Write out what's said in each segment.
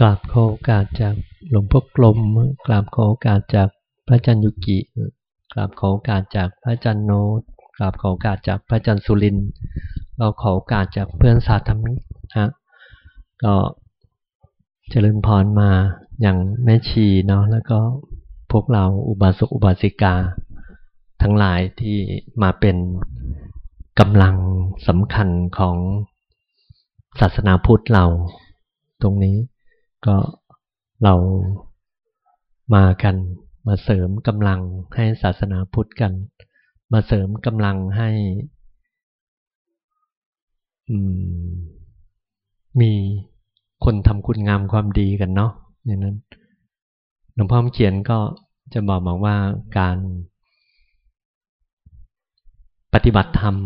กราบขอโอกาสจากหลวงพ่อกลม กราบขอโอกาสจากพระจารย์ยุกิ กราบขอโอกาสจากพระจารย์โนตกราบขอโอกาสจากพระจารย์สุริน เราขอโอกาสจากเพื่อนสาธรรมิกฮะก็เจริญพรมาอย่างแม่ชีเนาะแล้วก็พวกเราอุบาสกอุบาสิกา ทั้งหลายที่มาเป็นกำลังสำคัญของศาสนาพุทธเราตรงนี้ ก็เรามากันมาเสริมกำลังให้ศาสนาพุทธกัน มาเสริมกำลังให้มีคนทำคุณงามความดีกันเนาะอย่างนั้นหลวงพ่อเขียนก็จะบอกบอกว่าการปฏิบัติธรรม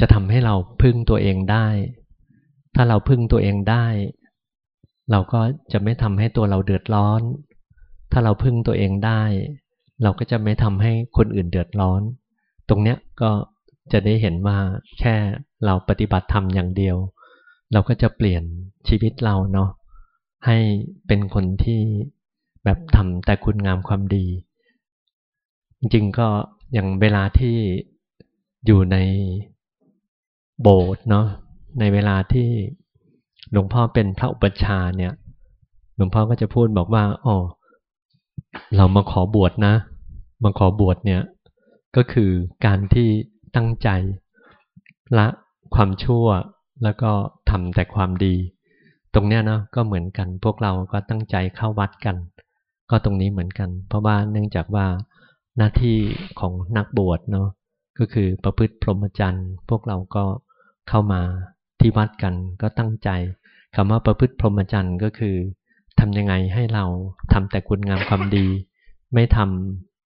จะทำให้เราพึ่งตัวเองได้ ถ้าเราพึ่งตัวเองได้ เราก็จะไม่ทำให้ตัวเราเดือดร้อน ถ้าเราพึ่งตัวเองได้ เราก็จะไม่ทำให้คนอื่นเดือดร้อน ตรงเนี้ยก็จะได้เห็นว่าแค่เราปฏิบัติธรรมอย่างเดียว เราก็จะเปลี่ยนชีวิตเราเนาะให้เป็นคนที่แบบทำแต่คุณงามความดี จริงๆก็อย่างเวลาที่อยู่ในโบสถ์เนาะในเวลาที่ หลวงพ่อเป็นพระอุปชาเนี่ย หลวงพ่อก็จะพูดบอกว่าอ๋อเรามาขอบวชนะ มาขอบวชเนี่ย ก็คือการที่ตั้งใจละความชั่วแล้วก็ทำแต่ความดี ตรงเนี้ยนะก็เหมือนกัน พวกเราก็ตั้งใจเข้าวัดกัน ก็ตรงนี้เหมือนกัน เพราะว่าเนื่องจากว่าหน้าที่ของนักบวชเนาะก็คือประพฤติพรหมจรรย์ พวกเราก็เข้ามาที่วัดกันก็ตั้งใจ คำว่าประพฤติพรหมจรรย์ก็คือทำยังไงให้เราทำแต่คุณงามความดี ไม่ท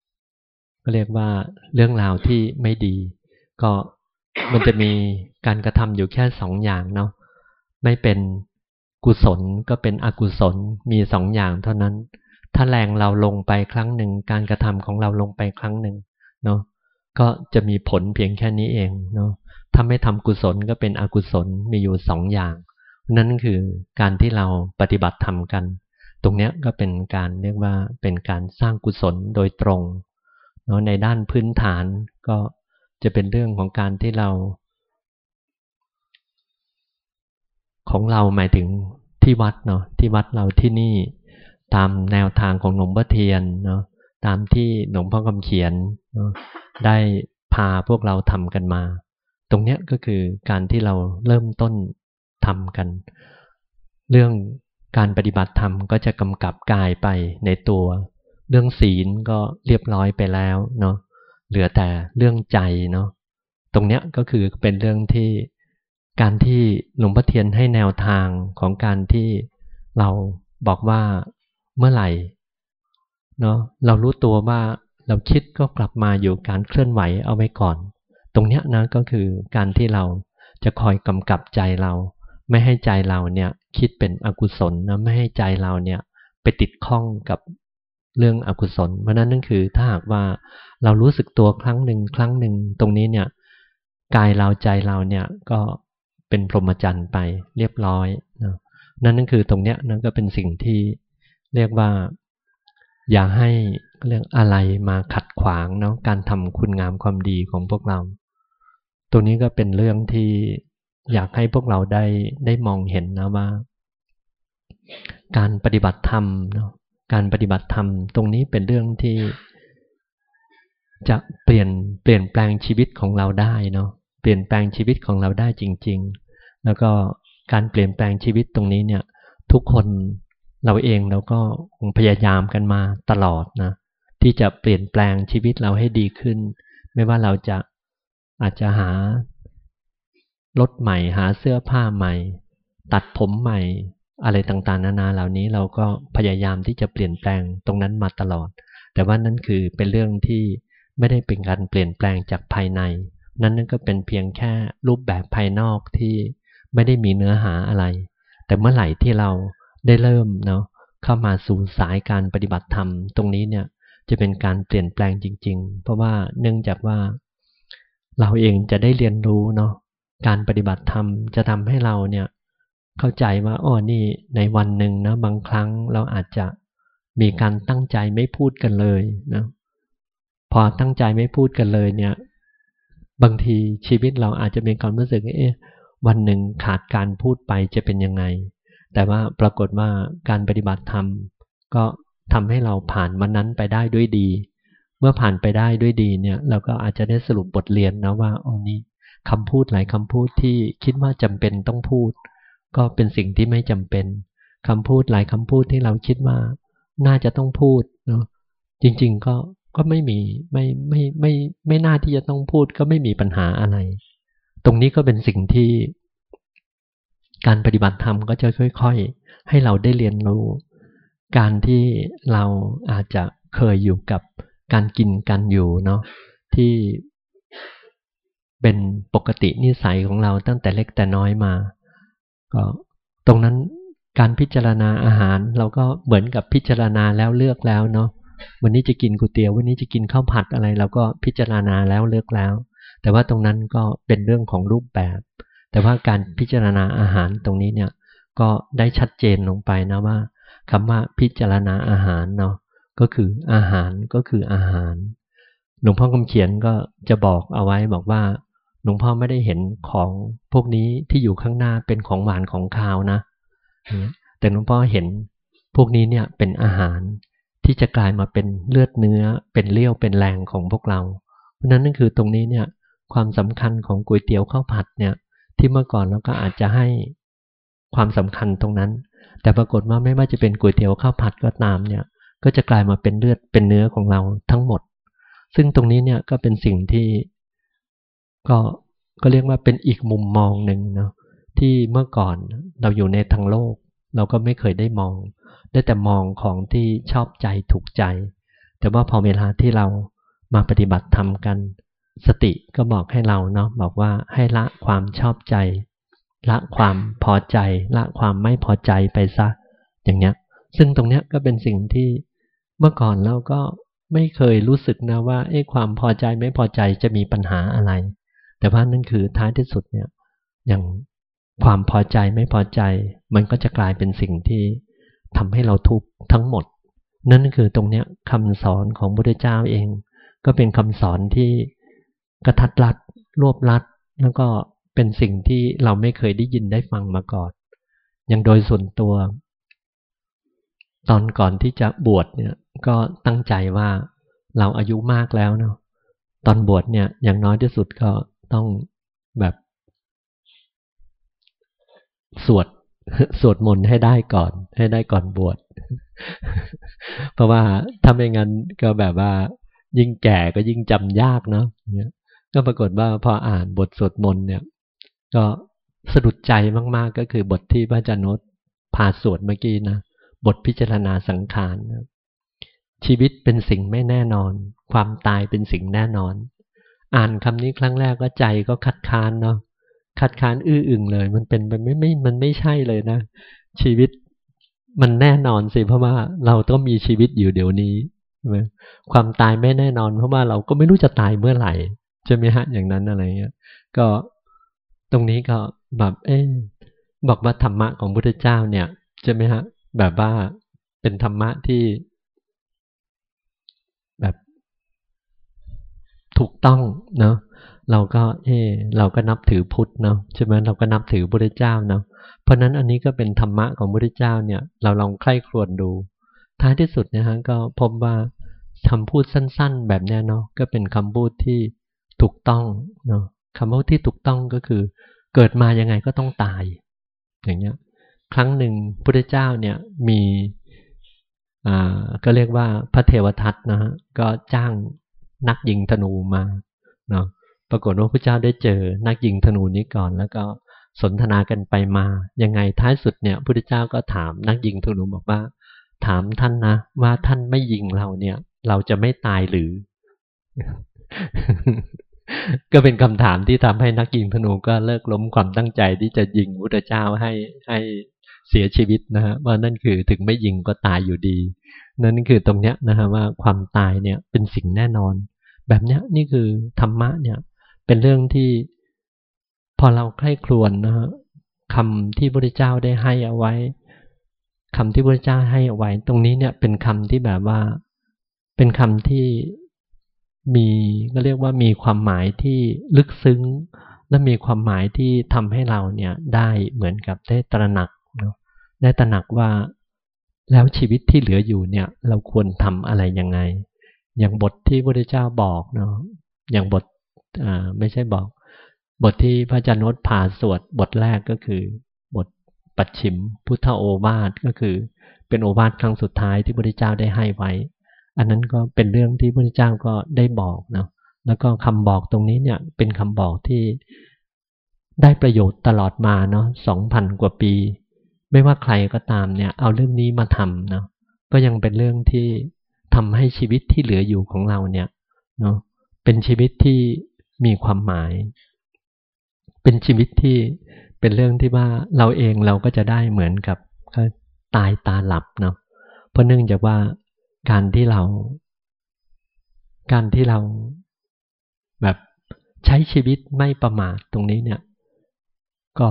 ำก็เรียกว่าเรื่องราวที่ไม่ดี ก็มันจะมีการกระทำอยู่แค่สองอย่างเนาะไม่เป็นกุศลก็เป็นอกุศลมีสองอย่างเท่านั้น ถ้าแรงเราลงไปครั้งหนึ่ง การกระทำของเราลงไปครั้งหนึ่งเนาะก็จะมีผลเพียงแค่นี้เองเนาะถ้าไม่ทำกุศลก็เป็นอกุศลมีอยู่สองอย่าง นั่นคือการที่เราปฏิบัติธรรมกัน ตรงนี้ก็เป็นการเรียกว่าเป็นการสร้างกุศลโดยตรงเนาะในด้านพื้นฐานก็จะเป็นเรื่องของการที่เรา ของเราหมายถึงที่วัดเนาะที่วัดเราที่นี่ตามแนวทางของหลวงพ่อเทียนเนาะตามที่หลวงพ่อคำเขียนเนาะได้พาพวกเราทำกันมา ตรงนี้ก็คือการที่เราเริ่มต้น ทำกัน เรื่องการปฏิบัติธรรมก็จะกำกับกายไปในตัว เรื่องศีลก็เรียบร้อยไปแล้วเนาะเหลือแต่เรื่องใจเนาะตรงเนี้ยก็คือเป็นเรื่องที่การที่หลวงพ่อเทียนให้แนวทางของการที่เราบอกว่าเมื่อไหร่เนาะเรารู้ตัวว่าเราคิดก็กลับมาอยู่การเคลื่อนไหวเอาไว้ก่อน ตรงนี้นะก็คือการที่เราจะคอยกำกับใจเรา ไม่ให้ใจเราเนี่ยคิดเป็นอกุศลนะไม่ให้ใจเราเนี่ยไปติดข้องกับเรื่องอกุศล เพราะนั้นนั่นคือถ้าหากว่าเรารู้สึกตัวครั้งหนึ่งครั้งหนึ่งตรงนี้เนี่ยกายเราใจเราเนี่ยก็เป็นพรหมจรรย์ไปเรียบร้อยนะนั่นนั่นคือตรงเนี้ยนั่นก็เป็นสิ่งที่เรียกว่า อย่าให้เรื่องอะไรมาขัดขวางเนาะการทำคุณงามความดีของพวกเรา ตัวนี้ก็เป็นเรื่องที่ อยากให้พวกเราได้ได้มองเห็นนะว่า การปฏิบัติธรรมเนาะการปฏิบัติธรรมตรงนี้เป็นเรื่องที่จะเปลี่ยนเปลี่ยนแปลงชีวิตของเราได้เนาะเปลี่ยนแปลงชีวิตของเราได้จริง ๆ แล้วก็การเปลี่ยนแปลงชีวิตตรงนี้เนี่ย ทุกคนเราเองเราก็พยายามกันมาตลอดนะที่จะเปลี่ยนแปลงชีวิตเราให้ดีขึ้น ไม่ว่าเราจะอาจจะหา รถใหม่หาเสื้อผ้าใหม่ ตัดผมใหม่ อะไรต่างๆ นานาเหล่านี้เราก็พยายามที่จะเปลี่ยนแปลงตรงนั้นมาตลอด แต่ว่านั่นคือเป็นเรื่องที่ไม่ได้เป็นการเปลี่ยนแปลงจากภายใน นั้นนั่นก็เป็นเพียงแค่รูปแบบภายนอกที่ไม่ได้มีเนื้อหาอะไร แต่เมื่อไหร่ที่เราได้เริ่มเนาะเข้ามาสู่สายการปฏิบัติธรรมตรงนี้เนี่ยจะเป็นการเปลี่ยนแปลงจริง ๆ เพราะว่าเนื่องจากว่า เราเองจะได้เรียนรู้เนาะ การปฏิบัติธรรมจะทำให้เราเนี่ยเข้าใจว่าอ๋อนี่ในวันหนึ่งนะบางครั้งเราอาจจะมีการตั้งใจไม่พูดกันเลยนะพอตั้งใจไม่พูดกันเลยเนี่ย บางทีชีวิตเราอาจจะมีความรู้สึกเอ๊ะวันหนึ่งขาดการพูดไปจะเป็นยังไง แต่ว่าปรากฏว่าการปฏิบัติธรรมก็ทำให้เราผ่านวันนั้นไปได้ด้วยดี เมื่อผ่านไปได้ด้วยดีเนี่ย เราก็อาจจะได้สรุปบทเรียนนะว่าอ๋อนี้ คำพูดหลายคำพูดที่คิดว่าจำเป็นต้องพูด ก็เป็นสิ่งที่ไม่จำเป็นคำพูดหลายคำพูดที่เราคิดว่าน่าจะต้องพูดเนาะจริง ๆ ก็ก็ไม่มีไม่ไม่ไม่ไม่น่าที่จะต้องพูดก็ไม่มีปัญหาอะไร ตรงนี้ก็เป็นสิ่งที่ การปฏิบัติธรรมก็จะค่อย ๆ ให้เราได้เรียนรู้ การที่เราอาจจะเคยอยู่กับการกินการอยู่เนาะที่ เป็นปกตินิสัยของเราตั้งแต่เล็กแต่น้อยมา ก็ตรงนั้นการพิจารณาอาหาร เราก็เหมือนกับพิจารณาแล้วเลือกแล้วเนาะวันนี้จะกินก๋วยเตี๋ยววันนี้จะกินข้าวผัดอะไรเราก็พิจารณาแล้วเลือกแล้ว แต่ว่าตรงนั้นก็เป็นเรื่องของรูปแบบ แต่ว่าการพิจารณาอาหารตรงนี้เนี่ยก็ได้ชัดเจนลงไปนะว่าคำว่าพิจารณาอาหารเนาะก็คืออาหารก็คืออาหารหลวงพ่อคำเขียนก็จะบอกเอาไว้บอกว่า หลวงพ่อไม่ได้เห็นของพวกนี้ที่อยู่ข้างหน้าเป็นของหวานของคาวนะ แต่หลวงพ่อเห็นพวกนี้เนี่ยเป็นอาหารที่จะกลายมาเป็นเลือดเนื้อ เป็นเลี้ยวเป็นแรงของพวกเรา เพราะนั้นนั่นคือตรงนี้เนี่ยความสำคัญของก๋วยเตี๋ยวข้าวผัดเนี่ยที่เมื่อก่อนเราก็อาจจะให้ความสำคัญตรงนั้น แต่ปรากฏว่าไม่ว่าจะเป็นก๋วยเตี๋ยวข้าวผัดก็ตามเนี่ยก็จะกลายมาเป็นเลือดเป็นเนื้อของเราทั้งหมด ซึ่งตรงนี้เนี่ยก็เป็นสิ่งที่ ก็ก็เรียกว่าเป็นอีกมุมมองหนึ่งเนาะที่เมื่อก่อนเราอยู่ในทางโลก เราก็ไม่เคยได้มอง ได้แต่มองของที่ชอบใจถูกใจ แต่ว่าพอเวลาที่เรามาปฏิบัติธรรมกัน สติก็บอกให้เราเนาะบอกว่าให้ละความชอบใจ ละความพอใจ ละความไม่พอใจไปซะ อย่างเนี้ย ซึ่งตรงเนี้ยก็เป็นสิ่งที่เมื่อก่อนเราก็ไม่เคยรู้สึกนะว่าเอ้ความพอใจไม่พอใจจะมีปัญหาอะไร แต่ว่านั่นคือท้ายที่สุดเนี่ยอย่างความพอใจไม่พอใจ มันก็จะกลายเป็นสิ่งที่ทำให้เราทุกข์ทั้งหมด นั่นคือตรงเนี้ยคำสอนของพระเจ้าเอง ก็เป็นคำสอนที่กระทัดรัดรวบรัด แล้วก็เป็นสิ่งที่เราไม่เคยได้ยินได้ฟังมาก่อน อย่างโดยส่วนตัว ตอนก่อนที่จะบวชเนี่ยก็ตั้งใจว่าเราอายุมากแล้วเนาะตอนบวชเนี่ยอย่างน้อยที่สุดก็ ต้องแบบสวดสวดมนต์ให้ได้ก่อน ให้ได้ก่อนบวช เพราะว่าถ้าไม่งั้นก็แบบว่า ยิ่งแก่ก็ยิ่งจำยากเนาะเนี่ยก็ปรากฏว่าพออ่านบทสวดมนต์เนี่ย ก็สะดุดใจมาก ๆ ก็คือบทที่พระอาจารย์นพาสวดเมื่อกี้นะบทพิจารณาสังขารชีวิตเป็นสิ่งไม่แน่นอน ความตายเป็นสิ่งแน่นอน อ่านคำนี้ครั้งแรกก็ใจก็คัดค้านเนาะคัดค้านอื้ออึงเลย มันเป็นมันไม่ไม่มันไม่ใช่เลยนะ ชีวิตมันแน่นอนสิเพราะว่าเราต้องมีชีวิตอยู่เดี๋ยวนี้ใช่ไหมความตายไม่แน่นอน เพราะว่าเราก็ไม่รู้จะตายเมื่อไหร่ใช่ไหมฮะอย่างนั้นอะไรเงี้ยก็ตรงนี้ก็แบบเอ๊บอกว่าธรรมะของพุทธเจ้าเนี่ยใช่ไหมฮะแบบว่าเป็นธรรมะที่ ถูกต้องเนาะเราก็เออเราก็นับถือพุทธเนาะใช่ไหมเราก็นับถือพระเจ้าเนาะเพราะนั้นอันนี้ก็เป็นธรรมะของพระเจ้าเนี่ย เราลองใคร่ครวญดู ท้ายที่สุดนะฮะก็พบว่าคำพูดสั้น ๆ แบบนี้เนาะก็เป็นคำพูดที่ถูกต้องเนาะคำพูดที่ถูกต้องก็คือ เกิดมายังไงก็ต้องตาย อย่างเงี้ย ครั้งหนึ่งพระเจ้าเนี่ยมีอ่าก็เรียกว่าพระเทวทัตนะฮะก็จ้าง นักยิงธนูมาเนาะปรากฏว่าพระเจ้าได้เจอนักยิงธนูนี้ก่อน แล้วก็สนทนากันไปมา ยังไงท้ายสุดเนี่ยพระเจ้าก็ถามนักยิงธนูบอกว่า ถามท่านนะว่าท่านไม่ยิงเราเนี่ย เราจะไม่ตายหรือ ก็เป็นคำถามที่ทำให้นักยิงธนูก็เลิกล้มความตั้งใจที่จะยิงพระเจ้าให้ให้เสียชีวิตนะฮะว่านั่นคือถึงไม่ยิงก็ตายอยู่ดี นั่นคือตรงเนี้ยนะฮะว่าความตายเนี่ยเป็นสิ่งแน่นอน แบบเนี้ยนี่คือธรรมะเนี่ย เป็นเรื่องที่พอเราใคร่ครวญนะฮะคำที่พระเจ้าได้ให้เอาไว้คำที่พระเจ้าให้เอาไว้ ตรงนี้เนี่ยเป็นคำที่แบบว่า เป็นคำที่มีก็เรียกว่ามีความหมายที่ลึกซึ้ง และมีความหมายที่ทำให้เราเนี่ยได้เหมือนกับได้ตระหนักเนาะได้ตระหนักว่าแล้วชีวิตที่เหลืออยู่เนี่ย เราควรทำอะไรยังไง อย่างบทที่พระเจ้าบอกเนาะอย่างบทอ่าไม่ใช่บอก บทที่พระอาจารย์นพาสวดบทแรกก็คือบทปัจฉิมพุทธโอวาทก็คือ เป็นโอวาทครั้งสุดท้ายที่พระเจ้าได้ให้ไว้ อันนั้นก็เป็นเรื่องที่พระเจ้าก็ได้บอกเนาะแล้วก็คำบอกตรงนี้เนี่ยเป็นคำบอกที่ได้ประโยชน์ตลอดมาเนาะสองพันกว่าปี ไม่ว่าใครก็ตามเนี่ย เอาเรื่องนี้มาทำเนาะก็ยังเป็นเรื่องที่ ทำให้ชีวิตที่เหลืออยู่ของเราเนี่ยเนาะเป็นชีวิตที่มีความหมาย เป็นชีวิตที่เป็นเรื่องที่ว่าเราเองเราก็จะได้เหมือนกับตายตาหลับเนาะเพราะเนื่องจากว่าการที่เรา การที่เราแบบใช้ชีวิตไม่ประมาทตรงนี้เนี่ย ก็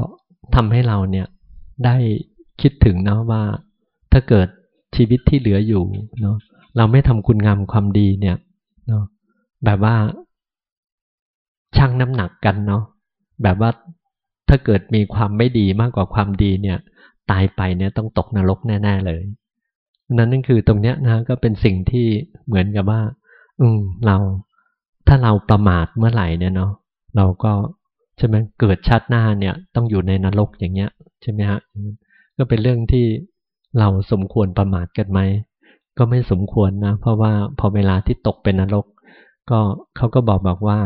ทำให้เราเนี่ยได้คิดถึงเนาะว่าถ้าเกิดชีวิตที่เหลืออยู่เนาะ เราไม่ทำคุณงามความดีเนี่ยเนาะแบบว่าชั่งน้ำหนักกันเนาะแบบว่าถ้าเกิดมีความไม่ดีมากกว่าความดีเนี่ย ตายไปเนี่ยต้องตกนรกแน่ๆเลยนั้นนั่นคือตรงเนี้ยนะก็เป็นสิ่งที่เหมือนกับว่า อืมเราถ้าเราประมาทเมื่อไหร่เนี่ยเนาะเราก็ใช่ไหมเกิดชาติหน้าเนี่ย ต้องอยู่ในนรกอย่างเงี้ยใช่ไหมฮะก็เป็นเรื่องที่เราสมควรประมาทกันไหม ก็ไม่สมควรนะ เพราะว่าพอเวลาที่ตกเป็นนรก ก็เขาก็บอกบอกว่า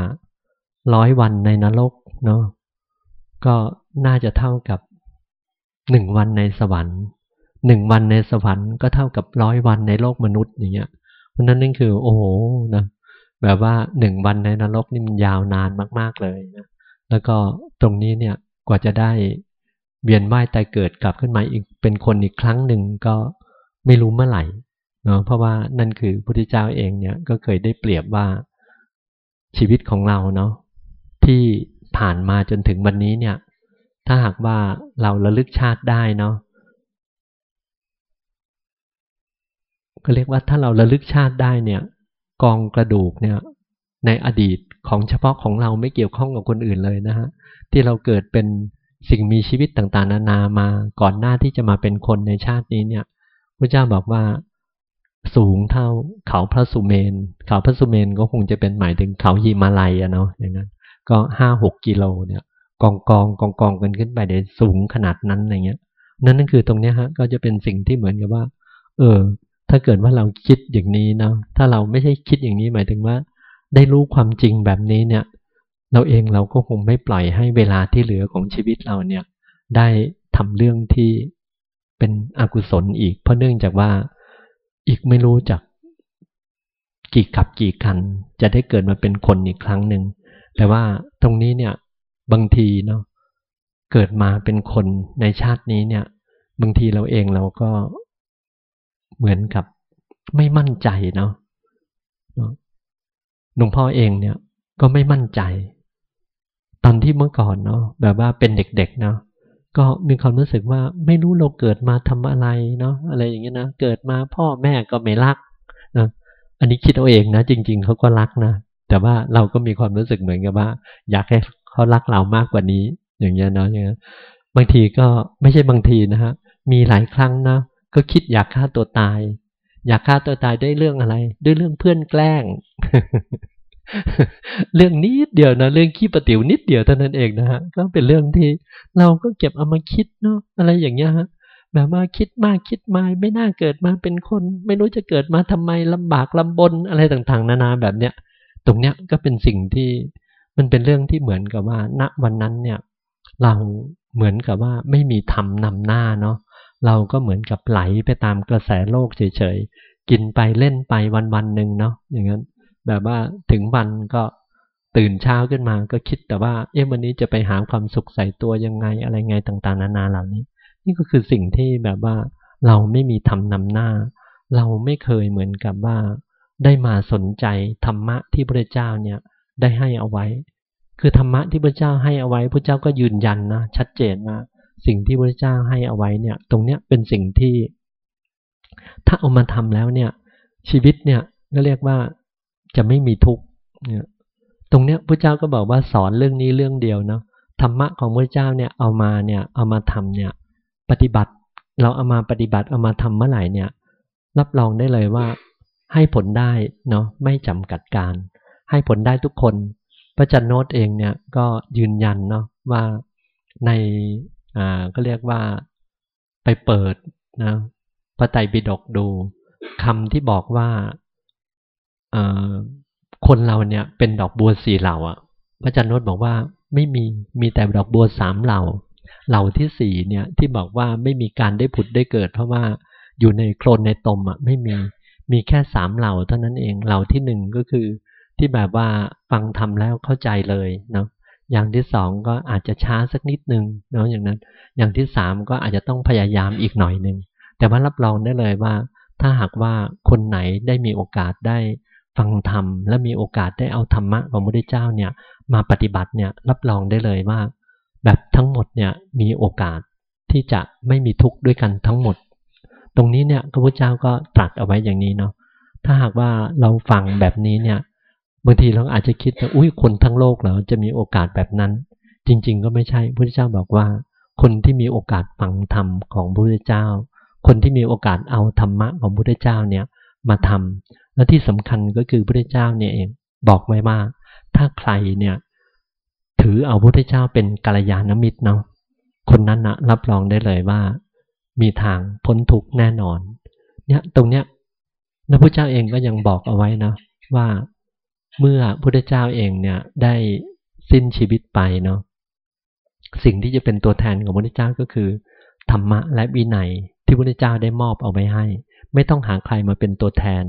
ร้อยวันในนรกเนาะก็น่าจะเท่ากับหนึ่งวันในสวรรค์หนึ่งวันในสวรรค์ก็เท่ากับร้อยวันในโลกมนุษย์อย่างเงี้ยเพราะนั้นนั่นคือ โอ้โหนะแบบว่าหนึ่งวันในนรกนี่มันยาวนานมาก ๆเลยนะแล้วก็ตรงนี้เนี่ยกว่าจะได้เวียนว่ายตายเกิดกลับขึ้นมาอีกเป็นคนอีกครั้งหนึ่งก็ไม่รู้เมื่อไหร่ เนาะเพราะว่านั่นคือพระพุทธเจ้าเองเนี่ยก็เคยได้เปรียบว่าชีวิตของเราเนาะที่ผ่านมาจนถึงวันนี้เนี่ย ถ้าหากว่าเราระลึกชาติได้เนาะก็เรียกว่าถ้าเราระลึกชาติได้เนี่ย กองกระดูกเนี่ย ในอดีตของเฉพาะของเราไม่เกี่ยวข้องกับคนอื่นเลยนะฮะที่เราเกิดเป็นสิ่งมีชีวิตต่างๆ นานามาก่อนหน้าที่จะมาเป็นคนในชาตินี้เนี่ยพระเจ้าบอกว่า สูงเท่าเขาพระสุเมน เขาพระสุเมนก็คงจะเป็นหมายถึงเขาหิมาลัยอะเนาะอย่างนั้นก็ห้าหกกิโลเนี่ยกองกองกองกองกันขึ้นไปเดี๋ยวสูงขนาดนั้นอะไรเงี้ย นั่นนั่นคือตรงเนี้ยฮะก็จะเป็นสิ่งที่เหมือนกับว่า เออ ถ้าเกิดว่าเราคิดอย่างนี้นะถ้าเราไม่ใช่คิดอย่างนี้หมายถึงว่า ได้รู้ความจริงแบบนี้เนี่ย เราเองเราก็คงไม่ปล่อยให้เวลาที่เหลือของชีวิตเราเนี่ย ได้ทำเรื่องที่เป็นอกุศลอีก เพราะเนื่องจากว่า อีกไม่รู้จักกี่กับกี่กัน จะได้เกิดมาเป็นคนอีกครั้งหนึ่ง แต่ว่าตรงนี้เนี่ยบางทีเนาะเกิดมาเป็นคนในชาตินี้เนี่ย บางทีเราเองเราก็เหมือนกับไม่มั่นใจเนาะหลวงพ่อเองเนี่ยก็ไม่มั่นใจ ตอนที่เมื่อก่อนเนาะแบบว่าเป็นเด็กๆเนาะ ก็มีความรู้สึกว่าไม่รู้เราเกิดมาทำอะไรเนาะอะไรอย่างเงี้ยนะเกิดมาพ่อแม่ก็ไม่รักนะอันนี้คิดเอาเองนะ จริง ๆเขาก็รักนะแต่ว่าเราก็มีความรู้สึกเหมือนกับว่า อยากให้เขารักเรามากกว่านี้ อย่างเงี้ยเนาะอย่างเงี้ยบางทีก็ไม่ใช่บางทีนะฮะมีหลายครั้งนะก็คิดอยากฆ่าตัวตาย อยากฆ่าตัวตายด้วยเรื่องอะไร ด้วยเรื่องเพื่อนแกล้ง เรื่องนิดเดียวนะเรื่องขี้ประติ๋วนิดเดียวเท่านั้นเองนะฮะก็เป็นเรื่องที่เราก็เก็บเอามาคิดเนาะอะไรอย่างเงี้ยฮะแบบว่าคิดมากคิดมาไม่น่าเกิดมาเป็นคน ไม่รู้จะเกิดมาทำไมลำบากลำบนอะไรต่างๆ นานาแบบเนี้ยตรงเนี้ยก็เป็นสิ่งที่มันเป็นเรื่องที่เหมือนกับว่า ณวันนั้นเนี่ยเราเหมือนกับว่าไม่มีธรรมนำหน้าเนาะเราก็เหมือนกับไหลไปตามกระแสโลกเฉยๆกินไปเล่นไปวันวันหนึ่งเนาะอย่างนั้น แบบว่าถึงวันก็ตื่นเช้าขึ้นมาก็คิดแต่ว่า เอ๊ะวันนี้จะไปหาความสุขใส่ตัวยังไงอะไรไงต่างๆ นานาเหล่านี้ นี่ก็คือสิ่งที่แบบว่าเราไม่มีธรรมนำหน้า เราไม่เคยเหมือนกับว่า ได้มาสนใจธรรมะที่พระเจ้าเนี่ยได้ให้เอาไว้ คือธรรมะที่พระเจ้าให้เอาไว้พระเจ้าก็ยืนยันนะชัดเจนว่าสิ่งที่พระเจ้าให้เอาไว้เนี่ย ตรงเนี้ยเป็นสิ่งที่ ถ้าเอามาทำแล้วเนี่ย ชีวิตเนี่ยก็เรียกว่า จะไม่มีทุกข์เนี่ยตรงเนี้ยพระเจ้าก็บอกว่าสอนเรื่องนี้เรื่องเดียวเนาะธรรมะของพระเจ้าเนี่ยเอามาเนี่ยเอามาทำเนี่ยปฏิบัติเราเอามาปฏิบัติเอามาทำเมื่อไหร่เนี่ย รับรองได้เลยว่าให้ผลได้เนาะไม่จำกัดการ ให้ผลได้ทุกคนพระจันโนตเองเนี่ยก็ยืนยันเนาะว่าในอ่าก็เรียกว่าไปเปิดนะพระไตรปิฎกดูคำที่บอกว่า คนเราเนี่ยเป็นดอกบัวสี่เหล่าอะ พระจันโนตบอกว่าไม่มีมีแต่ดอกบัวสามเหล่า เหล่าที่สี่เนี่ยที่บอกว่าไม่มีการได้ผุดได้เกิด เพราะว่าอยู่ในโคลนในตมอะไม่มีมีแค่สามเหล่าเท่านั้นเองเหล่าที่หนึ่งก็คือที่แบบว่าฟังทำแล้วเข้าใจเลยเนาะอย่างที่สองก็อาจจะช้าสักนิดนึงเนาะอย่างนั้น อย่างที่สามก็อาจจะต้องพยายามอีกหน่อยหนึ่งแต่ว่ารับรองได้เลยว่า ถ้าหากว่าคนไหนได้มีโอกาสได้ ฟังธรรมและมีโอกาสได้เอาธรรมะของพระพุทธเจ้าเนี่ยมาปฏิบัติเนี่ยรับรองได้เลยว่า แบบทั้งหมดเนี่ยมีโอกาสที่จะไม่มีทุกข์ด้วยกันทั้งหมด ตรงนี้เนี่ยพระพุทธเจ้าก็ตรัสเอาไว้อย่างนี้เนาะถ้าหากว่าเราฟังแบบนี้เนี่ยบางทีเราอาจจะคิดว่าอุ้ยคนทั้งโลกเหรอจะมีโอกาสแบบนั้น จริง ๆ ก็ไม่ใช่พระพุทธเจ้าบอกว่า คนที่มีโอกาสฟังธรรมของพระพุทธเจ้า คนที่มีโอกาสเอาธรรมะของพระพุทธเจ้าเนี่ยมาทำ และที่สำคัญก็คือพระพุทธเจ้าเนี่ยเองบอกไว้ว่า ถ้าใครเนี่ยถือเอาพระพุทธเจ้าเป็นกัลยาณมิตรเนาะคนนั้นนะรับรองได้เลยว่า มีทางพ้นทุกข์แน่นอน เนี่ยตรงเนี้ยพระพุทธเจ้าเองก็ยังบอกเอาไว้นะว่าเมื่อพระพุทธเจ้าเองเนี่ยได้สิ้นชีวิตไปเนาะสิ่งที่จะเป็นตัวแทนของพระพุทธเจ้าก็คือธรรมะและวินัยที่พุทธเจ้าได้มอบเอาไว้ให้ ไม่ต้องหาใครมาเป็นตัวแทน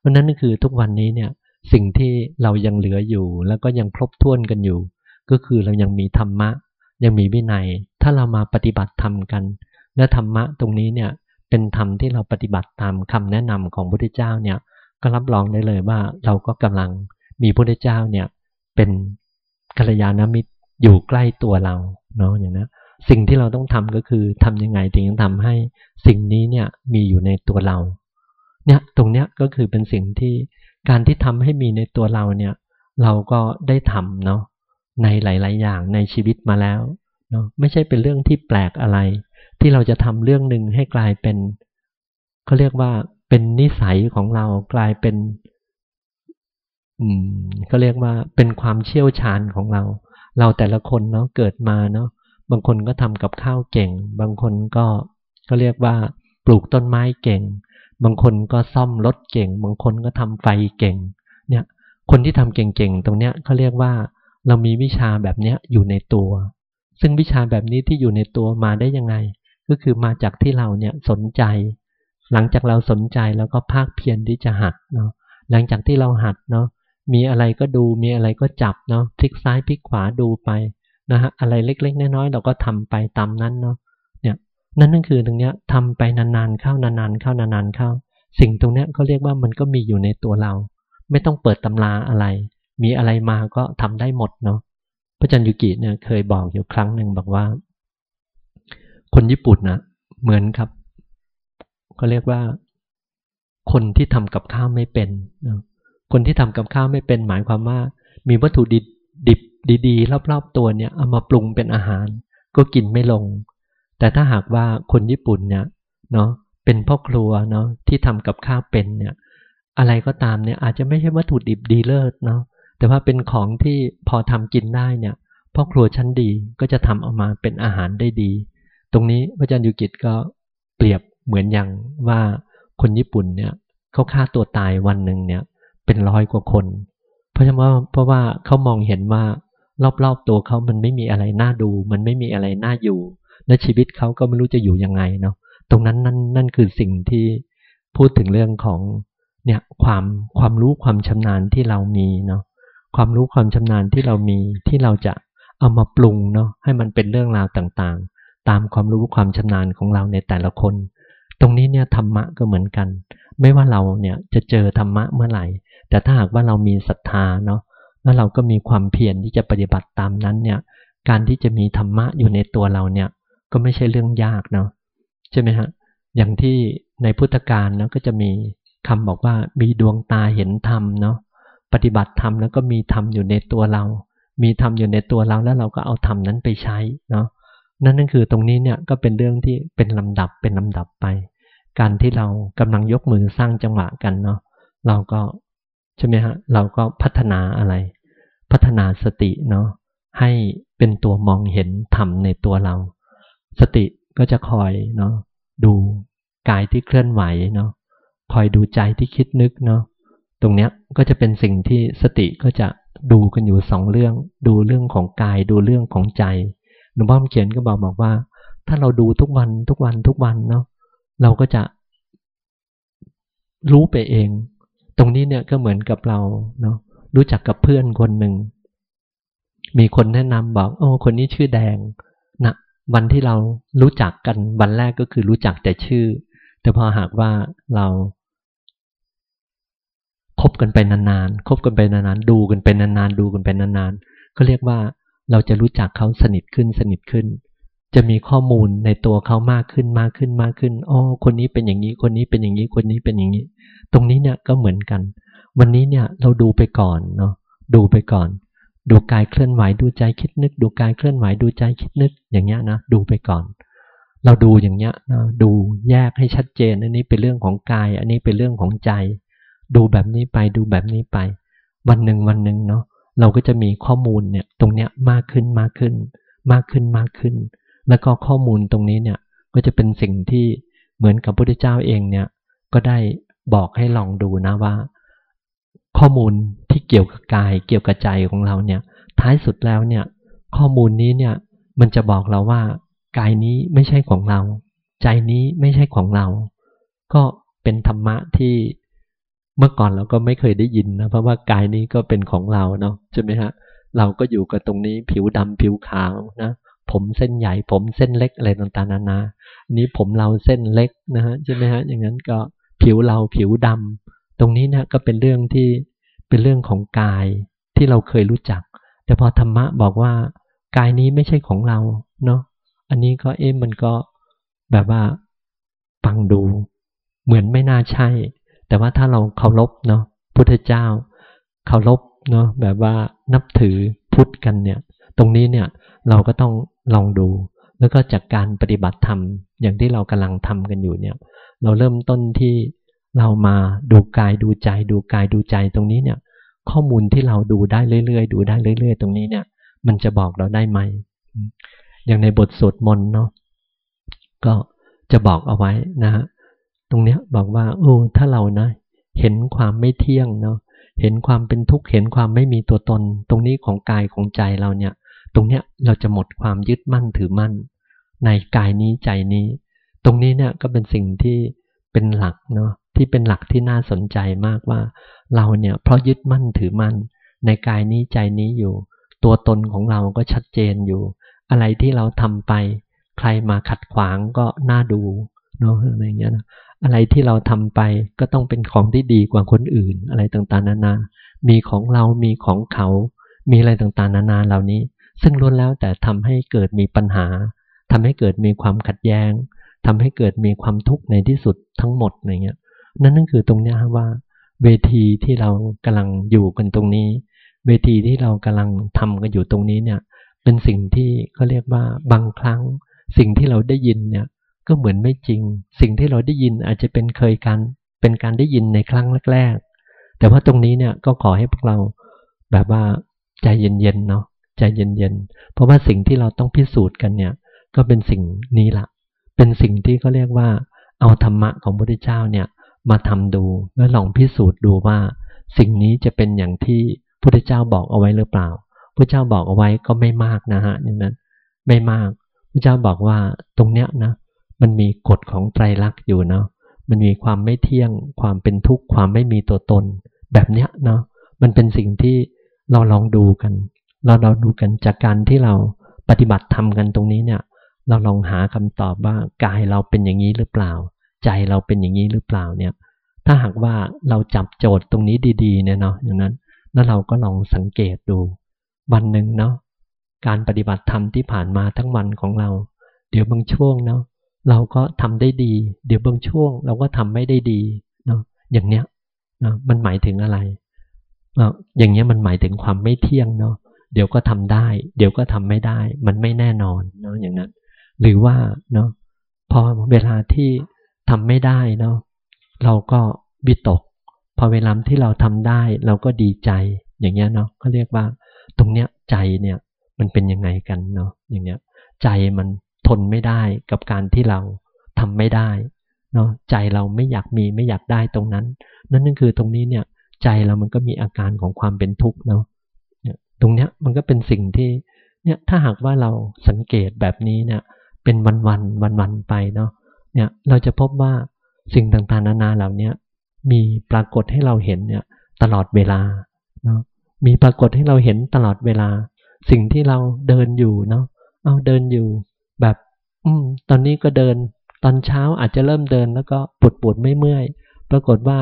เพราะนั้นก็คือทุกวันนี้เนี่ยสิ่งที่เรายังเหลืออยู่ แล้วก็ยังครบถ้วนกันอยู่ ก็คือเรายังมีธรรมะ ยังมีวินัย ถ้าเรามาปฏิบัติธรรมกัน และธรรมะตรงนี้เนี่ยเป็นธรรมที่เราปฏิบัติตามคำแนะนำของพระพุทธเจ้าเนี่ยก็รับรองได้เลยว่าเราก็กำลังมีพระพุทธเจ้าเนี่ยเป็นกัลยาณมิตรอยู่ใกล้ตัวเราเนาะอย่างนี้สิ่งที่เราต้องทำก็คือทำยังไงถึงจะทำให้สิ่งนี้เนี่ยมีอยู่ในตัวเรา เนี่ยตรงเนี้ยก็คือเป็นสิ่งที่การที่ทำให้มีในตัวเราเนี่ย เราก็ได้ทำเนาะในหลาย ๆ อย่างในชีวิตมาแล้วเนาะไม่ใช่เป็นเรื่องที่แปลกอะไร ที่เราจะทำเรื่องหนึ่งให้กลายเป็นเขาเรียกว่าเป็นนิสัยของเรากลายเป็น อืมก็เรียกว่าเป็นความเชี่ยวชาญของเรา เราแต่ละคนเนาะเกิดมาเนาะบางคนก็ทำกับข้าวเก่ง บางคนก็ก็เรียกว่า ปลูกต้นไม้เก่ง บางคนก็ซ่อมรถเก่ง บางคนก็ทำไฟเก่ง เนี่ย คนที่ทำเก่งๆ ตรงเนี้ยเขาเรียกว่าเรามีวิชาแบบเนี้ยอยู่ในตัว ซึ่งวิชาแบบนี้ที่อยู่ในตัวมาได้ยังไง ก็คือมาจากที่เราเนี่ยสนใจ หลังจากเราสนใจแล้วก็ภาคเพียรที่จะหัดเนาะ หลังจากที่เราหัดเนาะ มีอะไรก็ดู มีอะไรก็จับเนาะ พลิกซ้ายพลิกขวาดูไปนะฮะ อะไรเล็กๆ น้อยๆ เราก็ทำไปตามนั้นเนาะ นั่นนั่นคือตรงเนี้ยทำไปนานๆเข้านานๆเข้านานๆเข้า สิ่งตรงเนี้ยเขาเรียกว่ามันก็มีอยู่ในตัวเรา ไม่ต้องเปิดตำราอะไร มีอะไรมาก็ทำได้หมดเนาะพระจันยุกิเนี่ยเคยบอกอยู่ครั้งหนึ่งบอกว่า คนญี่ปุ่นนะเหมือนครับเขาเรียกว่า คนที่ทำกับข้าวไม่เป็นนะคนที่ทำกับข้าวไม่เป็นหมายความว่า มีวัตถุดิบดิบดีๆ รอบๆตัวเนี่ยเอามาปรุงเป็นอาหาร ก็กินไม่ลง แต่ถ้าหากว่าคนญี่ปุ่นเนี่ยเนาะเป็นพ่อครัวเนาะที่ทำกับข้าวเป็นเนี่ย อะไรก็ตามเนี่ยอาจจะไม่ใช่วัตถุดิบดีเลิศเนาะแต่ว่าเป็นของที่พอทำกินได้เนี่ยพ่อครัวชั้นดีก็จะทำออกมาเป็นอาหารได้ดี ตรงนี้พระอาจารย์ยุกิจก็เปรียบเหมือนอย่างว่าคนญี่ปุ่นเนี่ยเขาฆ่าตัวตายวันหนึ่งเนี่ยเป็นร้อยกว่าคน เพราะฉะนั้นเพราะว่าเขามองเห็นว่ารอบๆตัวเขามันไม่มีอะไรน่าดู มันไม่มีอะไรน่าอยู่ และชีวิตเขาก็ไม่รู้จะอยู่ยังไงเนาะตรงนั้นนั่นนั่นคือสิ่งที่พูดถึงเรื่องของเนี่ยความความรู้ความชำนาญที่เรามีเนาะความรู้ความชำนาญที่เรามีที่เราจะเอามาปรุงเนาะให้มันเป็นเรื่องราวต่างๆ ตามความรู้ความชำนาญของเราในแต่ละคน ตรงนี้เนี่ยธรรมะก็เหมือนกัน ไม่ว่าเราเนี่ยจะเจอธรรมะเมื่อไหร่ แต่ถ้าหากว่าเรามีศรัทธาเนาะแล้วเราก็มีความเพียรที่จะปฏิบัติตามนั้นเนี่ยการที่จะมีธรรมะอยู่ในตัวเราเนี่ย ก็ไม่ใช่เรื่องยากเนาะใช่ไหมฮะอย่างที่ในพุทธการนะก็จะมีคำบอกว่ามีดวงตาเห็นธรรมเนาะปฏิบัติธรรมแล้วก็มีธรรมอยู่ในตัวเรา มีธรรมอยู่ในตัวเราแล้วเราก็เอาธรรมนั้นไปใช้เนาะนั่นนั่นคือตรงนี้เนี่ยก็เป็นเรื่องที่เป็นลำดับเป็นลำดับไป การที่เรากำลังยกมือสร้างจังหวะกันเนาะเราก็ใช่ไหมฮะเราก็พัฒนาอะไร พัฒนาสติเนาะให้เป็นตัวมองเห็นธรรมในตัวเรา สติก็จะคอยเนาะดูกายที่เคลื่อนไหวเนาะคอยดูใจที่คิดนึกเนาะตรงเนี้ยก็จะเป็นสิ่งที่สติก็จะดูกันอยู่สองเรื่อง ดูเรื่องของกายดูเรื่องของใจหลวงพ่อเขียนก็บอกบอกว่า ถ้าเราดูทุกวันทุกวันทุกวันเนาะเราก็จะรู้ไปเอง ตรงนี้เนี่ยก็เหมือนกับเราเนาะรู้จักกับเพื่อนคนหนึ่งมีคนแนะนำบอกโอ้คนนี้ชื่อแดง วันที่เรารู้จักกันวันแรกก็คือรู้จักแต่ชื่อ แต่พอหากว่าเราคบกันไปนานๆคบกันไปนานๆดูกันไปนานๆดูกันไปนานๆก็เรียกว่าเราจะรู้จักเขาสนิทขึ้นสนิทขึ้น จะมีข้อมูลในตัวเขามากขึ้นมากขึ้นมากขึ้นอ๋อคนนี้เป็นอย่างนี้คนนี้เป็นอย่างนี้คนนี้เป็นอย่างนี้ ตรงนี้เนี่ยก็เหมือนกัน วันนี้เนี่ยเราดูไปก่อนเนาะดูไปก่อน ดูกายเคลื่อนไหวดูใจคิดนึก ดูกายเคลื่อนไหวดูใจคิดนึก อย่างเงี้ยนะดูไปก่อน เราดูอย่างเงี้ยนะดูแยกให้ชัดเจนอันนี้เป็นเรื่องของกาย อันนี้เป็นเรื่องของใจ ดูแบบนี้ไปดูแบบนี้ไป วันหนึ่งวันหนึ่งเนาะเราก็จะมีข้อมูลเนี่ยตรงเนี้ยมากขึ้นมากขึ้น มากขึ้นมากขึ้น แล้วก็ข้อมูลตรงนี้เนี่ยก็จะเป็นสิ่งที่เหมือนกับพระพุทธเจ้าเองเนี่ยก็ได้บอกให้ลองดูนะว่า ข้อมูลที่เกี่ยวกับกายเกี่ยวกับใจของเราเนี่ย ท้ายสุดแล้วเนี่ย ข้อมูลนี้เนี่ยมันจะบอกเราว่ากายนี้ไม่ใช่ของเรา ใจนี้ไม่ใช่ของเรา ก็เป็นธรรมะที่เมื่อก่อนเราก็ไม่เคยได้ยินนะเพราะว่ากายนี้ก็เป็นของเราเนาะใช่ไหมฮะเราก็อยู่กับตรงนี้ผิวดำผิวขาวนะผมเส้นใหญ่ผมเส้นเล็กอะไรต่างๆนานา นี้ผมเราเส้นเล็กนะฮะใช่ไหมฮะอย่างนั้นก็ผิวเราผิวดำ ตรงนี้นะก็เป็นเรื่องที่เป็นเรื่องของกายที่เราเคยรู้จัก แต่พอธรรมะบอกว่ากายนี้ไม่ใช่ของเราเนาะอันนี้ก็เอ๊ะมันก็แบบว่าฟังดูเหมือนไม่น่าใช่ แต่ว่าถ้าเราเคารพเนาะพุทธเจ้าเคารพเนาะแบบว่านับถือพุทธกันเนี่ย ตรงนี้เนี่ยเราก็ต้องลองดู แล้วก็จากการปฏิบัติธรรมอย่างที่เรากำลังทำกันอยู่เนี่ย เราเริ่มต้นที่ เรามาดูกายดูใจ ดูกายดูใจตรงนี้เนี่ย ข้อมูลที่เราดูได้เรื่อยๆ ดูได้เรื่อย ๆ ตรงนี้เนี่ย มันจะบอกเราได้ไหม อย่างในบทสวดมนต์เนาะก็จะบอกเอาไว้นะฮะตรงเนี้ยบอกว่าโอ้ถ้าเรานะ เห็นความไม่เที่ยงเนาะเห็นความเป็นทุกข์เห็นความไม่มีตัวตน ตรงนี้ของกายของใจเราเนี่ย ตรงเนี้ยเราจะหมดความยึดมั่นถือมั่น ในกายนี้ใจนี้ ตรงนี้เนี่ยก็เป็นสิ่งที่เป็นหลักเนาะ ที่เป็นหลักที่น่าสนใจมากว่า เราเนี่ยเพราะยึดมั่นถือมั่น ในกายนี้ใจนี้อยู่ ตัวตนของเราก็ชัดเจนอยู่ อะไรที่เราทำไป ใครมาขัดขวางก็น่าดูเนาะอะไรเงี้ยนะอะไรที่เราทำไปก็ต้องเป็นของที่ดีกว่าคนอื่น อะไรต่างๆนานา มีของเรามีของเขา มีอะไรต่างๆนานาเหล่านี้ ซึ่งล้วนแล้วแต่ทำให้เกิดมีปัญหาทำให้เกิดมีความขัดแย้งทำให้เกิดมีความทุกข์ในที่สุดทั้งหมดอะไรเงี้ย นั่นนั่นคือตรงนี้ว่า เวทีที่เรากำลังอยู่กันตรงนี้ เวทีที่เรากำลังทำกันอยู่ตรงนี้เนี่ย เป็นสิ่งที่เขาเรียกว่าบางครั้ง สิ่งที่เราได้ยินเนี่ยก็เหมือนไม่จริง สิ่งที่เราได้ยินอาจจะเป็นเคยการเป็นการได้ยินในครั้งแรกๆแต่ว่าตรงนี้เนี่ยก็ขอให้พวกเราแบบว่าใจเย็นๆเนาะใจเย็นๆเพราะว่าสิ่งที่เราต้องพิสูจน์กันเนี่ย ก็เป็นสิ่งนี้ละเป็นสิ่งที่เขาเรียกว่าเอาธรรมะของพระพุทธเจ้าเนี่ย มาทำดูแล้วลองพิสูจน์ดูว่า สิ่งนี้จะเป็นอย่างที่พระพุทธเจ้าบอกเอาไว้หรือเปล่าพระเจ้าบอกเอาไว้ก็ไม่มากนะฮะอย่างนั้นไม่มากพระเจ้าบอกว่าตรงเนี้ยนะมันมีกฎของไตรลักษณ์อยู่เนาะมันมีความไม่เที่ยง ความเป็นทุกข์ความไม่มีตัวตน แบบเนี้ยเนาะมันเป็นสิ่งที่เราลองดูกัน เราเราดูกันจากการที่เราปฏิบัติทำกันตรงนี้เนี่ย เราลองหาคำตอบว่ากายเราเป็นอย่างนี้หรือเปล่า ใจเราเป็นอย่างนี้หรือเปล่าเนี่ย ถ้าหากว่าเราจับโจทย์ตรงนี้ดีๆเนี่ยเนาะอย่างนั้น แล้วเราก็ลองสังเกตดู วันหนึ่งเนาะการปฏิบัติธรรมที่ผ่านมาทั้งวันของเรา เดี๋ยวบางช่วงเนาะเราก็ทำได้ดี เดี๋ยวบางช่วง เราก็ทำไม่ได้ดีเนาะอย่างเนี้ยนะมันหมายถึงอะไรอย่างเงี้ยมันหมายถึงความไม่เที่ยงเนาะเดี๋ยวก็ทำได้ เดี๋ยวก็ทำไม่ได้ มันไม่แน่นอนเนาะอย่างนั้น หรือว่าเนาะพอเวลาที่ ทำไม่ได้เนาะเราก็บิตก พอเวลาที่เราทำได้ เราก็ดีใจอย่างเงี้ยเนาะเขาเรียกว่า ตรงเนี้ยใจเนี่ยมันเป็นยังไงกันเนาะอย่างเงี้ย ใจมันทนไม่ได้กับการที่เราทำไม่ได้เนาะใจเราไม่อยากมีไม่อยากได้ตรงนั้น นั่นนั่นคือตรงนี้เนี่ยใจเรามันก็มีอาการของความเป็นทุกข์เนาะตรงเนี้ยมันก็เป็นสิ่งที่เนี่ยถ้าหากว่าเราสังเกตแบบนี้เนี่ยเป็นวันวันวันวันไปเนาะ เนี่ยเราจะพบว่าสิ่งต่างๆ นานาเหล่านี้มีปรากฏให้เราเห็นเนี่ยตลอดเวลาเนาะมีปรากฏให้เราเห็นตลอดเวลา สิ่งที่เราเดินอยู่เนาะเอาเดินอยู่ แบบ อืม ตอนนี้ก็เดิน ตอนเช้าอาจจะเริ่มเดินแล้วก็ปวดปวดไม่เมื่อยปรากฏว่า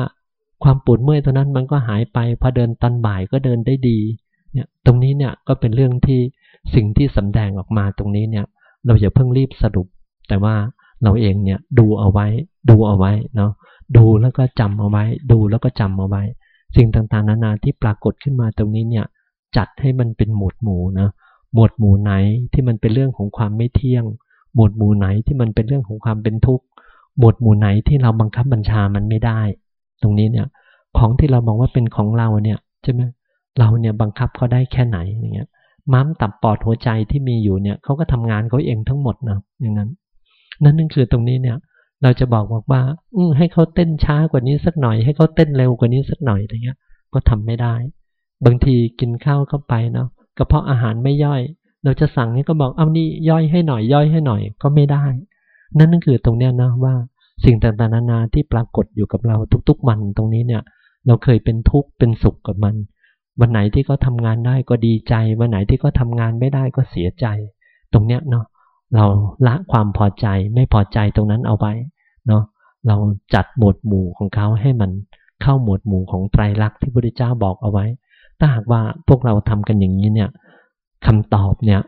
ความปวดเมื่อยตัวนั้นมันก็หายไปพอเดินตอนบ่ายก็เดินได้ดี เนี่ย ตรงนี้เนี่ยก็เป็นเรื่องที่สิ่งที่สำแดงออกมาตรงนี้เนี่ย เราอย่าเพิ่งรีบสรุป แต่ว่า เราเองเนี่ยดูเอาไว้ ดูเอาไว้เนาะดูแล้วก็จำเอาไว้ ดูแล้วก็จำเอาไว้ สิ่งต่างๆ นานาที่ปรากฏขึ้นมาตรงนี้เนี่ยจัดให้มันเป็นหมวดหมู่นะหมวดหมู่ไหนที่มันเป็นเรื่องของความไม่เที่ยง หมวดหมู่ไหนที่มันเป็นเรื่องของความเป็นทุกข์หมวดหมู่ไหนที่เราบังคับบัญชามันไม่ได้ ตรงนี้เนี่ยของที่เรามองว่าเป็นของเราเนี่ยใช่ไหมเราเนี่ยบังคับเขาได้แค่ไหนอย่างเงี้ยม้ามตับปอดหัวใจที่มีอยู่เนี่ยเขาก็ทำงานเขาเองทั้งหมดนะอย่างนั้น นั่นนั่นคือตรงนี้เนี่ย เราจะบอกบอกว่า อืให้เขาเต้นช้ากว่านี้สักหน่อย ให้เขาเต้นเร็วกว่านี้สักหน่อยอะไรเงี้ย ก็ทำไม่ได้ บางทีกินข้าวเข้าไปเนาะกระเพาะอาหารไม่ย่อย เราจะสั่งให้ก็บอกเอานี่ย่อยให้หน่อยย่อยให้หน่อยก็ไม่ได้ นั่นนั่นคือตรงเนี้ยนะว่าสิ่งต่างๆนานาที่ปรากฏอยู่กับเราทุกๆวันตรงนี้เนี่ย เราเคยเป็นทุกข์เป็นสุขกับมัน วันไหนที่เขาทางานได้ก็ดีใจ วันไหนที่เขาทางานไม่ได้ก็เสียใจ ตรงเนี้ยเนาะ เราละความพอใจไม่พอใจตรงนั้นเอาไว้เนาะเราจัดหมวดหมู่ของเขาให้มันเข้าหมวดหมู่ของไตรลักษณ์ที่พระพุทธเจ้าบอกเอาไว้ ถ้าหากว่าพวกเราทำกันอย่างนี้เนี่ยคำตอบเนี่ย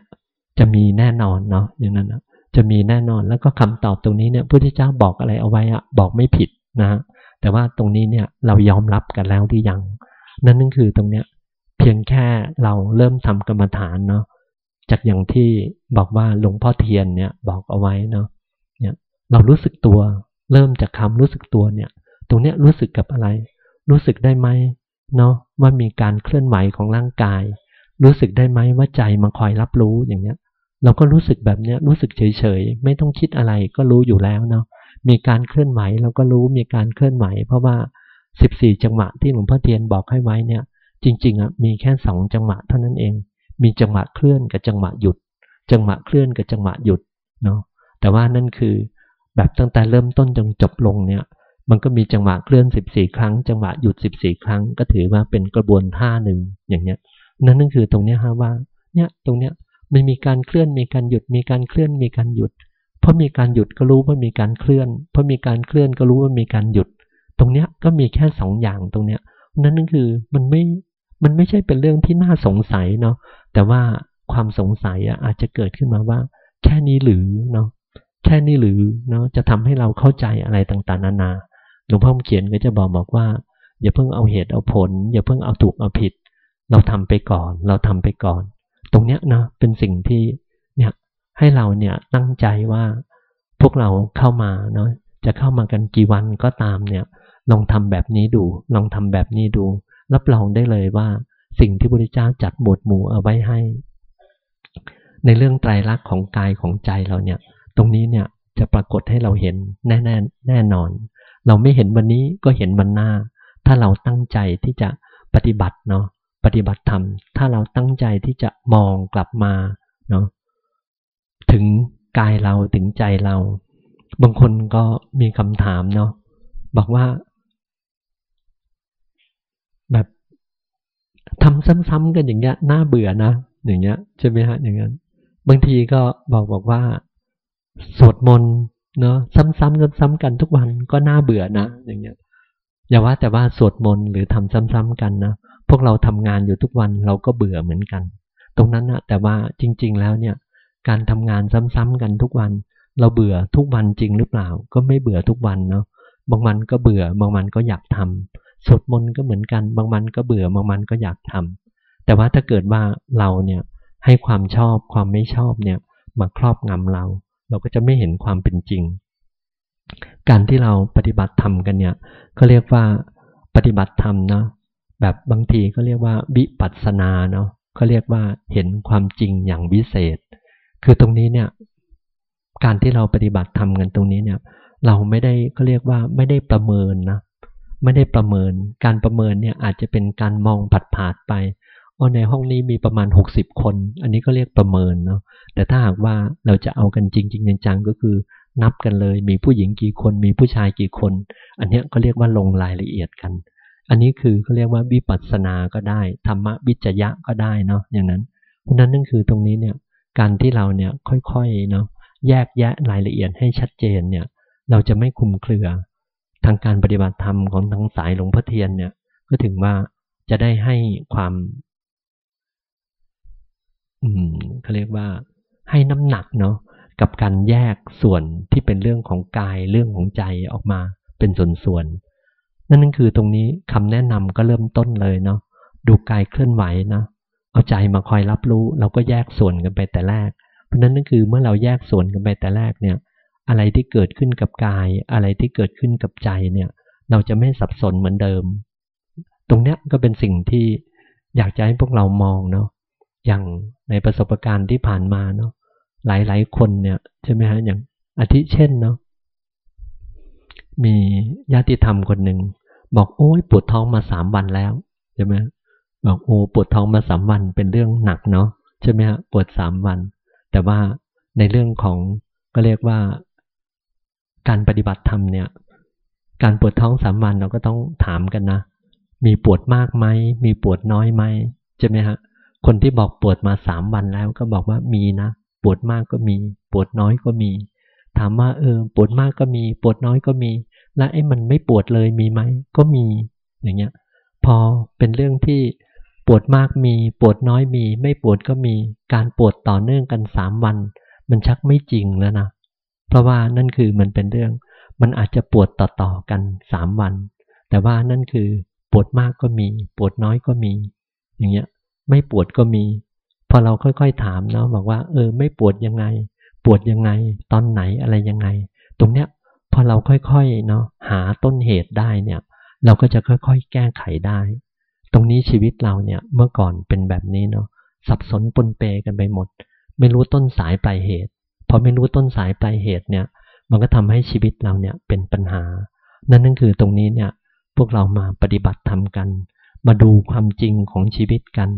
จะมีแน่นอนเนาะอย่างนั้นนะจะมีแน่นอนแล้วก็คำตอบตรงนี้เนี่ยพระพุทธเจ้าบอกอะไรเอาไว้อะบอกไม่ผิดนะ แต่ว่าตรงนี้เนี่ยเรายอมรับกันแล้วหรือยัง นั่นนั่นคือตรงเนี้ยเพียงแค่เราเริ่มทำกรรมฐานเนาะ จากอย่างที่บอกว่าหลวงพ่อเทียนเนี่ยบอกเอาไว้เนาะเนี่ยเรารู้สึกตัว เริ่มจากคำรู้สึกตัวเนี่ย ตรงเนี้ยรู้สึกกับอะไร รู้สึกได้ไหมเนาะว่ามีการเคลื่อนไหวของร่างกาย รู้สึกได้ไหมว่าใจมาคอยรับรู้อย่างเนี้ย เราก็รู้สึกแบบเนี้ยรู้สึกเฉยๆไม่ต้องคิดอะไรก็รู้อยู่แล้วเนาะมีการเคลื่อนไหวเราก็รู้มีการเคลื่อนไหว เพราะว่าสิบสี่จังหวะที่หลวงพ่อเทียนบอกให้ไว้เนี่ย จริงๆอะมีแค่สองจังหวะเท่านั้นเอง มีจังหวะเคลื่อนกับจังหวะหยุด จังหวะเคลื่อนกับจังหวะหยุดเนาะแต่ว่านั่นคือแบบตั้งแต่เริ่มต้นจนจบลงเนี่ย มันก็มีจังหวะเคลื่อนสิบสี่ครั้ง จังหวะหยุดสิบสี่ครั้ง ก็ถือว่าเป็นกระบวนท่าหนึ่งอย่างเนี้ย นั่นนั่นคือตรงเนี้ยฮะว่าเนี่ยตรงเนี้ยมันมีการเคลื่อนมีการหยุด มีการเคลื่อนมีการหยุดเพราะมีการหยุดก็รู้ว่ามีการเคลื่อน เพราะมีการเคลื่อนก็รู้ว่ามีการหยุด ตรงเนี้ยก็มีแค่สองอย่างตรงเนี้ยนั่นนั่นคือมันไม่ มันไม่ใช่เป็นเรื่องที่น่าสงสัยเนาะ แต่ว่าความสงสัยอาจจะเกิดขึ้นมาว่า แค่นี้หรือเนาะแค่นี้หรือเนาะจะทำให้เราเข้าใจอะไรต่างๆนานาหลวงพ่อเขียนก็จะบอกบอกว่า อย่าเพิ่งเอาเหตุเอาผล อย่าเพิ่งเอาถูกเอาผิด เราทำไปก่อน เราทำไปก่อน ตรงเนี้ยนะเป็นสิ่งที่เนี่ยให้เราเนี่ยตั้งใจว่าพวกเราเข้ามาเนาะจะเข้ามากันกี่วันก็ตามเนี่ยลองทำแบบนี้ดู ลองทำแบบนี้ดู รับรองได้เลยว่า สิ่งที่พระพุทธเจ้าจัดหมวดหมู่เอาไว้ให้ ในเรื่องไตรลักษณ์ของกายของใจเราเนี่ย ตรงนี้เนี่ยจะปรากฏให้เราเห็นแน่แน่แน่นอน เราไม่เห็นวันนี้ก็เห็นวันหน้า ถ้าเราตั้งใจที่จะปฏิบัติเนาะปฏิบัติธรรม ถ้าเราตั้งใจที่จะมองกลับมาเนาะถึงกายเราถึงใจเรา บางคนก็มีคำถามเนาะบอกว่าแบบ ทำซ้ำๆกันอย่างเงี้ยน่าเบื่อนะอย่างเงี้ยใช่ไหมฮะอย่างนั้นบางทีก็บอกบอกว่าสวดมนต์เนาะซ้ำๆซ้ำๆกันทุกวันก็น่าเบื่อนะอย่างเงี้ยอย่าว่าแต่ว่าสวดมนต์หรือทำซ้ำๆกันนะพวกเราทำงานอยู่ทุกวันเราก็เบื่อเหมือนกัน ตรงนั้นนะแต่ว่าจริง ๆ แล้วเนี่ยการทำงานซ้ำๆกันทุกวัน เราเบื่อทุกวันจริงหรือเปล่า ก็ไม่เบื่อทุกวันเนาะบางวันก็เบื่อบางวันก็อยากทำ สวดมนต์ก็เหมือนกัน บางวันก็เบื่อบางวันก็อยากทำแต่ว่าถ้าเกิดว่าเราเนี่ยให้ความชอบความไม่ชอบเนี่ยมาครอบงำเรา เราก็จะไม่เห็นความเป็นจริง การที่เราปฏิบัติธรรมกันเนี่ยก็เรียกว่าปฏิบัติธรรมเนาะแบบบางทีก็เรียกว่าวิปัสสนาเนาะก็เรียกว่าเห็นความจริงอย่างวิเศษ คือตรงนี้เนี่ยการที่เราปฏิบัติธรรมกันตรงนี้เนี่ย เราไม่ได้ก็เรียกว่าไม่ได้ประเมินนะ ไม่ได้ประเมิน การประเมินเนี่ยอาจจะเป็นการมองผัดผาดไปอ๋อในห้องนี้มีประมาณ 60 คน อันนี้ก็เรียกประเมินเนาะแต่ถ้าหากว่าเราจะเอากันจริงๆจังก็คือ นับกันเลย มีผู้หญิงกี่คน มีผู้ชายกี่คน อันนี้ก็เรียกว่าลงรายละเอียดกัน อันนี้คือเขาเรียกว่าวิปัสสนาก็ได้ธรรมวิจยะก็ได้เนาะอย่างนั้นเพราะนั้นนั่นคือตรงนี้เนี่ยการที่เราเนี่ยค่อยๆเนาะแยกแยะรายละเอียดให้ชัดเจนเนี่ยเราจะไม่คุมเครือ ทางการปฏิบัติธรรมของทั้งสายหลวงพ่อเทียนเนี่ย ก็ถึงว่าจะได้ให้ความ อืมเขาเรียกว่า ให้น้ำหนักเนาะกับการแยกส่วนที่เป็นเรื่องของกายเรื่องของใจออกมาเป็นส่วนๆนั่นนั่นคือตรงนี้คำแนะนำก็เริ่มต้นเลยเนาะดูกายเคลื่อนไหวนะเอาใจมาคอยรับรู้ เราก็แยกส่วนกันไปแต่แรก เพราะนั้นนั่นคือเมื่อเราแยกส่วนกันไปแต่แรกเนี่ย อะไรที่เกิดขึ้นกับกาย อะไรที่เกิดขึ้นกับใจเนี่ย เราจะไม่สับสนเหมือนเดิม ตรงเนี้ยก็เป็นสิ่งที่อยากจะให้พวกเรามองเนาะอย่างในประสบการณ์ที่ผ่านมาเนาะหลายๆคนเนี่ยใช่ไหมฮะอย่างอาทิเช่นเนาะมีญาติธรรมคนหนึ่งบอกโอ้ยปวดท้องมาสามวันแล้วใช่ไหมบอกโอ้ปวดท้องมาสามวันเป็นเรื่องหนักเนาะใช่ไหมฮะปวดสามวัน แต่ว่าในเรื่องของก็เรียกว่า การปฏิบัติธรรมเนี่ย การปวดท้องสามวันเราก็ต้องถามกันนะ มีปวดมากไหม มีปวดน้อยไหมใช่ไหมฮะ คนที่บอกปวดมาสามวันแล้วก็บอกว่ามีนะ ปวดมากก็มี ปวดน้อยก็มี ถามว่าเออ ปวดมากก็มี ปวดน้อยก็มี และไอ้มันไม่ปวดเลยมีไหม ก็มี อย่างเงี้ย พอเป็นเรื่องที่ปวดมากมี ปวดน้อยมี ไม่ปวดก็มี การปวดต่อเนื่องกันสามวัน มันชักไม่จริงแล้วนะ เพราะว่านั่นคือมันเป็นเรื่อง มันอาจจะปวดต่อๆกันสามวัน แต่ว่านั่นคือปวดมากก็มี ปวดน้อยก็มี อย่างเงี้ย ไม่ปวดก็มี พอเราค่อยๆถามเนาะบอกว่า เออ ไม่ปวดยังไง ปวดยังไง ตอนไหนอะไรยังไง ตรงเนี้ยพอเราค่อยๆเนาะหาต้นเหตุได้เนี่ย เราก็จะค่อยๆ แก้ไขได้ ตรงนี้ชีวิตเราเนี่ยเมื่อก่อนเป็นแบบนี้เนาะสับสนปนเปกันไปหมด ไม่รู้ต้นสายปลายเหตุ พอไม่รู้ต้นสายปลายเหตุเนี่ย มันก็ทำให้ชีวิตเราเนี่ยเป็นปัญหา นั่นนั่นคือตรงนี้เนี่ยพวกเรามาปฏิบัติทำกัน มาดูความจริงของชีวิตกัน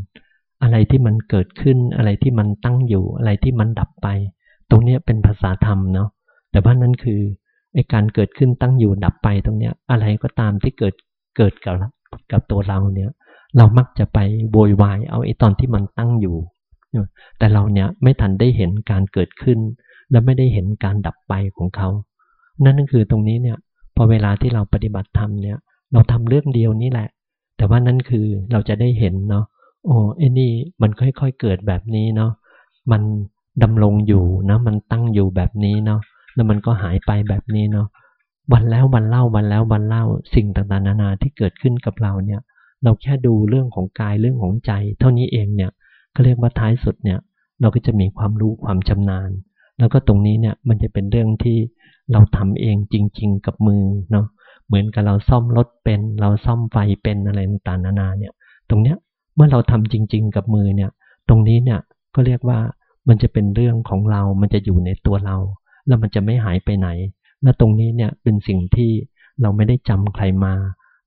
อะไรที่มันเกิดขึ้นอะไรที่มันตั้งอยู่อะไรที่มันดับไป ตรงนี้เป็นภาษาธรรมเนาะแต่ว่านั่นคือไอการเกิดขึ้นตั้งอยู่ดับไปตรงเนี้ยอะไรก็ตามที่เกิดเกิดกับกับตัวเราเนี่ย เรามักจะไปโวยวายเอาไอ้ตอนที่มันตั้งอยู่ แต่เราเนี่ยไม่ทันได้เห็นการเกิดขึ้น และไม่ได้เห็นการดับไปของเขา นั่นก็คือตรงนี้เนี่ยพอเวลาที่เราปฏิบัติธรรมเนี่ย เราทำเรื่องเดียวนี่แหละ แต่ว่านั่นคือเราจะได้เห็นเนาะโอ้ไอ้นี่มันค่อยๆเกิดแบบนี้เนาะมันดำรงอยู่นะมันตั้งอยู่แบบนี้เนาะแล้วมันก็หายไปแบบนี้เนาะวันแล้ววันเล่าวันแล้ววันเล่าสิ่งต่างๆนานาที่เกิดขึ้นกับเราเนี่ย เราแค่ดูเรื่องของกายเรื่องของใจ เท่านี้เองเนี่ยก็เรียกว่าท้ายสุดเนี่ย เราก็จะมีความรู้ความชำนาญ แล้วก็ตรงนี้เนี่ยมันจะเป็นเรื่องที่เราทำเองจริง ๆ กับมือเนาะเหมือนกับเราซ่อมรถเป็น เราซ่อมไฟเป็นอะไรต่างๆนานาเนี่ย ตรงเนี้ยเมื่อเราทำจริง ๆ กับมือเนี่ย ตรงนี้เนี่ยก็เรียกว่ามันจะเป็นเรื่องของเรา มันจะอยู่ในตัวเรา แล้วมันจะไม่หายไปไหน และตรงนี้เนี่ยเป็นสิ่งที่เราไม่ได้จำใครมา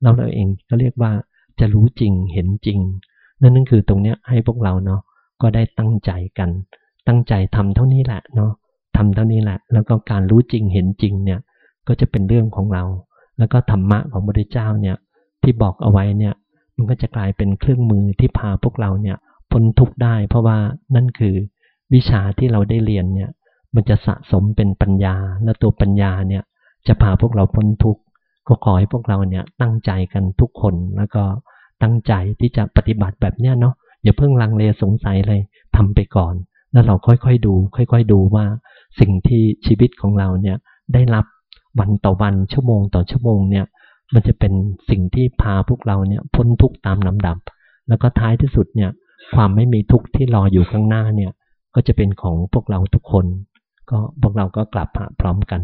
เราเราเองก็เรียกว่าจะรู้จริงเห็นจริง นั่นนั่นคือตรงเนี้ยให้พวกเราเนาะก็ได้ตั้งใจกัน ตั้งใจทำเท่านี้แหละเนาะทำเท่านี้แหละ แล้วก็การรู้จริงเห็นจริงเนี่ยก็จะเป็นเรื่องของเรา แล้วก็ธรรมะของพระพุทธเจ้าเนี่ยที่บอกเอาไว้เนี่ยมันก็จะกลายเป็นเครื่องมือที่พาพวกเราเนี่ยพ้นทุกข์ได้ เพราะว่านั่นคือวิชาที่เราได้เรียนเนี่ยมันจะสะสมเป็นปัญญา และตัวปัญญาเนี่ยจะพาพวกเราพ้นทุกข์ก็ขอให้พวกเราเนี่ยตั้งใจกันทุกคนแล้วก็ตั้งใจที่จะปฏิบัติแบบเนี้ยเนาะอย่าเพิ่งลังเลสงสัยเลยทำไปก่อน แล้วเราค่อยๆดู ค่อยๆดูว่า สิ่งที่ชีวิตของเราเนี่ยได้รับวันต่อวันชั่วโมงต่อชั่วโมงเนี่ย มันจะเป็นสิ่งที่พาพวกเราเนี่ยพ้นทุกตามลำดับ แล้วก็ท้ายที่สุดเนี่ยความไม่มีทุกข์ที่รออยู่ข้างหน้าเนี่ย ก็จะเป็นของพวกเราทุกคน ก็พวกเราก็กลับพร้อมกัน